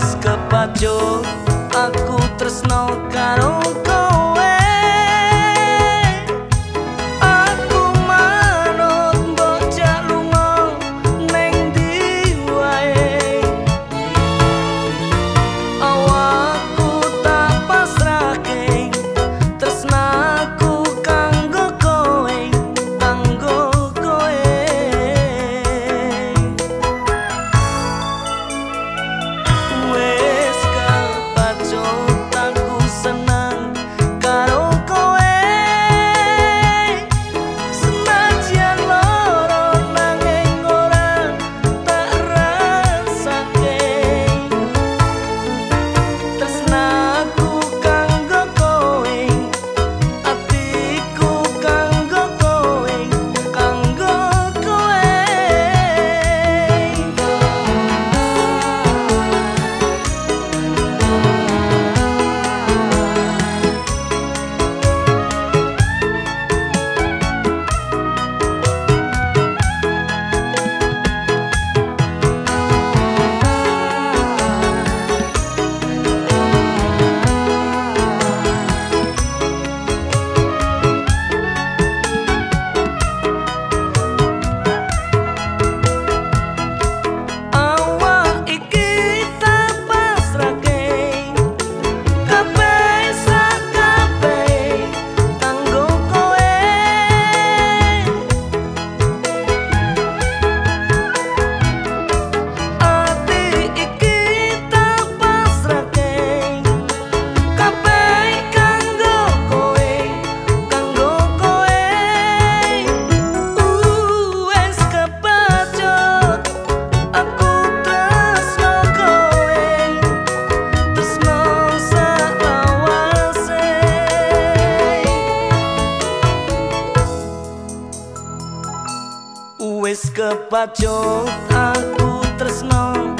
wis kepacut aku tresno karo kowe kepacung aku tresno